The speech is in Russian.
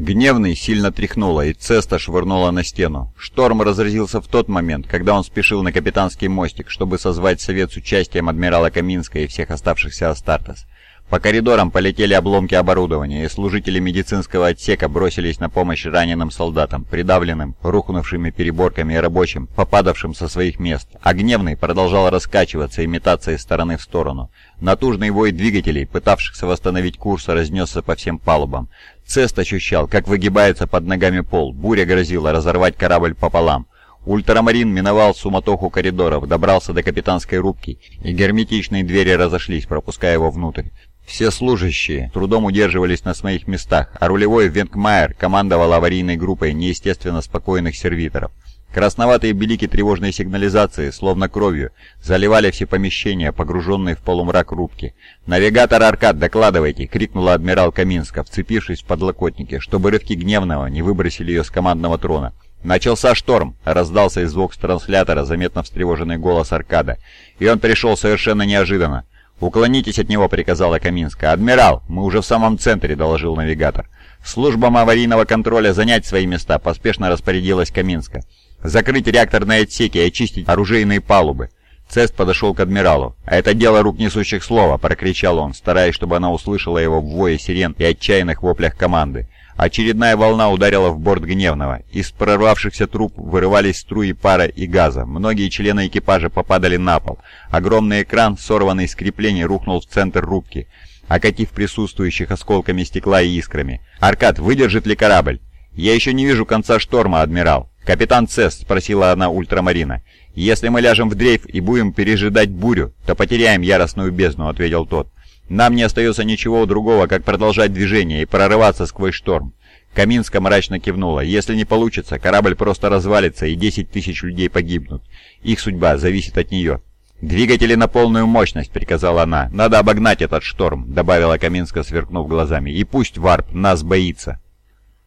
Гневный сильно тряхнуло, и Цеста швырнула на стену. Шторм разразился в тот момент, когда он спешил на капитанский мостик, чтобы созвать совет с участием адмирала Каминска и всех оставшихся Астартес. По коридорам полетели обломки оборудования, и служители медицинского отсека бросились на помощь раненым солдатам, придавленным, рухнувшими переборками и рабочим, попадавшим со своих мест. А гневный продолжал раскачиваться и метаться из стороны в сторону. Натужный вой двигателей, пытавшихся восстановить курс, разнесся по всем палубам. Цест ощущал, как выгибается под ногами пол. Буря грозила разорвать корабль пополам. Ультрамарин миновал суматоху коридоров, добрался до капитанской рубки, и герметичные двери разошлись, пропуская его внутрь. Все служащие трудом удерживались на своих местах, а рулевой Венкмайер командовал аварийной группой неестественно спокойных сервиторов. Красноватые белики тревожной сигнализации, словно кровью, заливали все помещения, погруженные в полумрак рубки. «Навигатор Аркад, докладывайте!» — крикнула адмирал Каминска, вцепившись в подлокотники, чтобы рывки гневного не выбросили ее с командного трона. «Начался шторм!» — раздался из вокс-транслятора заметно встревоженный голос Аркада. И он пришел совершенно неожиданно. «Уклонитесь от него», — приказала Каминска. «Адмирал, мы уже в самом центре», — доложил навигатор. «Службам аварийного контроля занять свои места», — поспешно распорядилась Каминска. «Закрыть реакторные отсеки и очистить оружейные палубы». Цест подошел к адмиралу. «А это дело рук несущих слова», — прокричал он, стараясь, чтобы она услышала его в вое сирен и отчаянных воплях команды. Очередная волна ударила в борт Гневного. Из прорвавшихся труб вырывались струи пара и газа. Многие члены экипажа попадали на пол. Огромный экран, сорванный с креплений, рухнул в центр рубки, окатив присутствующих осколками стекла и искрами. «Аркад, выдержит ли корабль?» «Я еще не вижу конца шторма, адмирал». «Капитан Цесс», — спросила она ультрамарина. «Если мы ляжем в дрейф и будем пережидать бурю, то потеряем яростную бездну», — ответил тот. Нам не остается ничего другого, как продолжать движение и прорываться сквозь шторм. Каминска мрачно кивнула. Если не получится, корабль просто развалится и 10 тысяч людей погибнут. Их судьба зависит от нее. «Двигатели на полную мощность», — приказала она. «Надо обогнать этот шторм», — добавила Каминска, сверкнув глазами. «И пусть Варп нас боится».